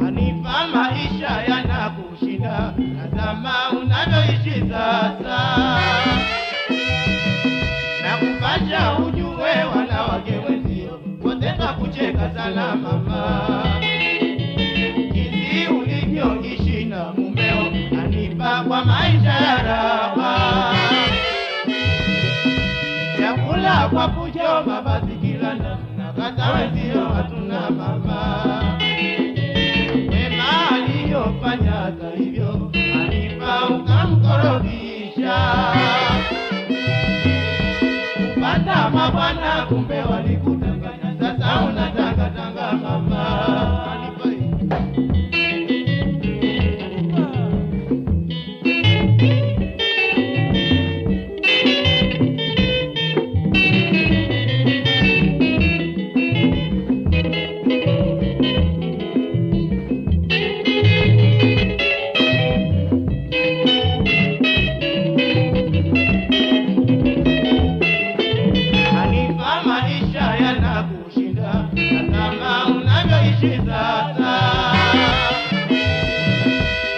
Hanifa maisha yanakushinda, tazama unavyoishi sasa, na kupasha ujue wanawake wenzio. Wote kucheka sana mama, hivyo Hanifa ukamkorobisha, kupata mabwana kumbe sasa,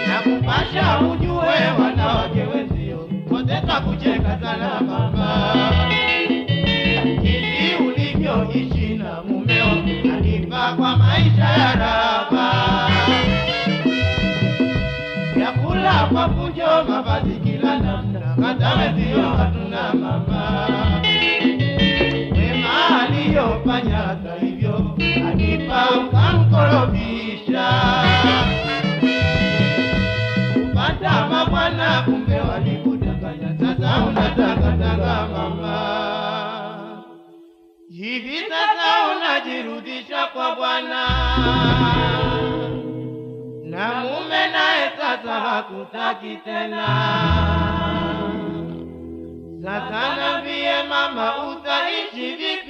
na kupasha ujue wanawake wenzio koteta kucheka sana mama, jinsi ulivyoishi na mumeo Hanifa kwa maisha ya raha, vyakula kwa fujo, mavazi kila namna, kata wenzio hatuna mama hivi sasa unajirudisha kwa bwana. Na mume naye sasa hakutaki tena. Sasa nambie mama, utaishi vipi?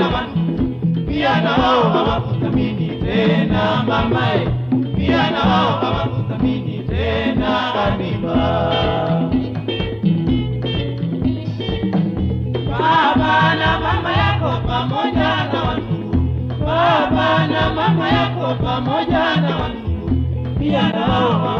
Na wandugu, pia na wao hawakuthamini tena mamae, pia na wao hawakuthamini tena. Baba na mama na baba na mama yako pamoja na wandugu, pia nao hawakuthamini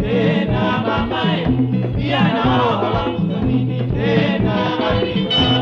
tena mamae, pia nao hawamthamini tena